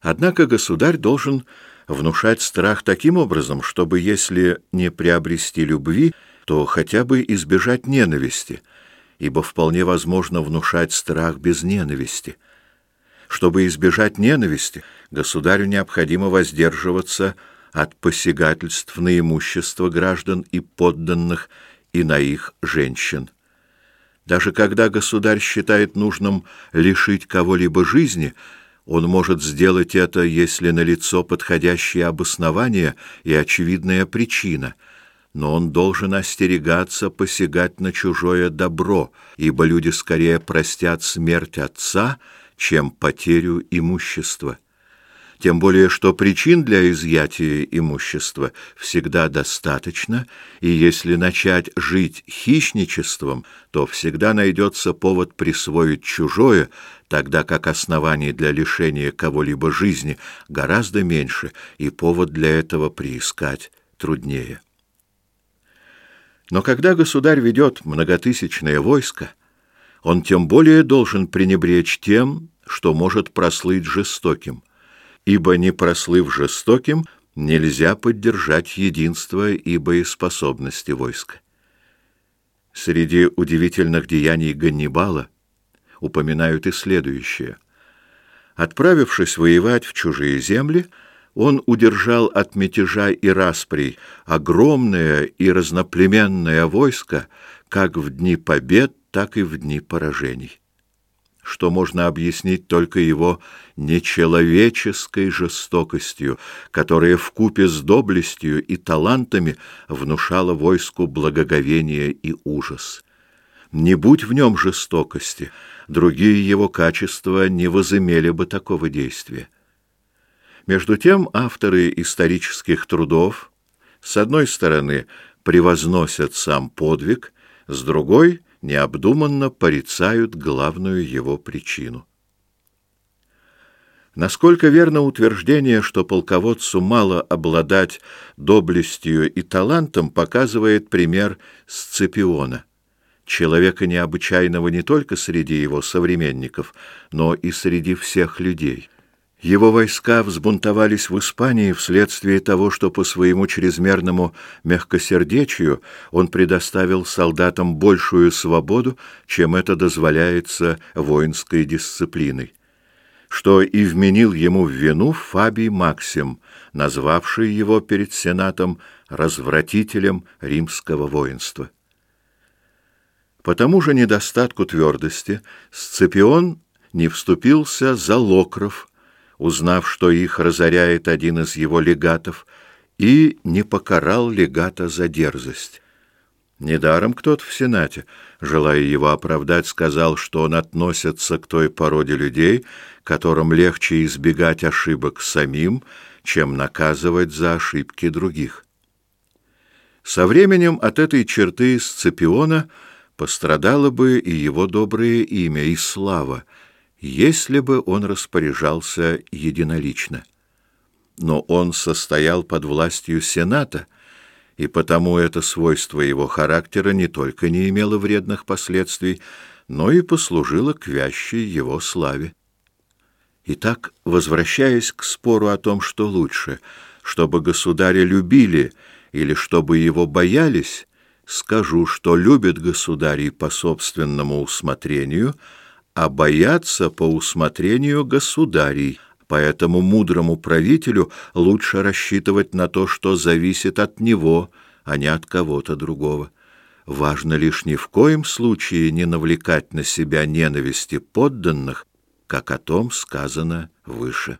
Однако государь должен внушать страх таким образом, чтобы, если не приобрести любви, то хотя бы избежать ненависти, ибо вполне возможно внушать страх без ненависти. Чтобы избежать ненависти, государю необходимо воздерживаться от посягательств на имущество граждан и подданных и на их женщин. Даже когда государь считает нужным лишить кого-либо жизни – он может сделать это, если налицо подходящее обоснование и очевидная причина, но он должен остерегаться посягать на чужое добро, ибо люди скорее простят смерть отца, чем потерю имущества тем более что причин для изъятия имущества всегда достаточно, и если начать жить хищничеством, то всегда найдется повод присвоить чужое, тогда как оснований для лишения кого-либо жизни гораздо меньше, и повод для этого приискать труднее. Но когда государь ведет многотысячное войско, он тем более должен пренебречь тем, что может прослыть жестоким ибо, не прослыв жестоким, нельзя поддержать единство и боеспособности войска. Среди удивительных деяний Ганнибала упоминают и следующее. Отправившись воевать в чужие земли, он удержал от мятежа и расприй огромное и разноплеменное войско как в дни побед, так и в дни поражений что можно объяснить только его нечеловеческой жестокостью, которая в купе с доблестью и талантами внушала войску благоговение и ужас. Не будь в нем жестокости, другие его качества не возымели бы такого действия. Между тем авторы исторических трудов с одной стороны превозносят сам подвиг, с другой необдуманно порицают главную его причину. Насколько верно утверждение, что полководцу мало обладать доблестью и талантом, показывает пример Сципиона, человека необычайного не только среди его современников, но и среди всех людей. Его войска взбунтовались в Испании вследствие того, что по своему чрезмерному мягкосердечию он предоставил солдатам большую свободу, чем это дозволяется воинской дисциплиной, что и вменил ему в вину Фабий Максим, назвавший его перед сенатом развратителем римского воинства. По тому же недостатку твердости Сципион не вступился за Локров, узнав, что их разоряет один из его легатов, и не покарал легата за дерзость. Недаром кто-то в Сенате, желая его оправдать, сказал, что он относится к той породе людей, которым легче избегать ошибок самим, чем наказывать за ошибки других. Со временем от этой черты Сципиона пострадало бы и его доброе имя, и слава, если бы он распоряжался единолично. Но он состоял под властью Сената, и потому это свойство его характера не только не имело вредных последствий, но и послужило к вящей его славе. Итак, возвращаясь к спору о том, что лучше, чтобы государя любили или чтобы его боялись, скажу, что любят государей по собственному усмотрению — а бояться по усмотрению государей. Поэтому мудрому правителю лучше рассчитывать на то, что зависит от него, а не от кого-то другого. Важно лишь ни в коем случае не навлекать на себя ненависти подданных, как о том сказано выше.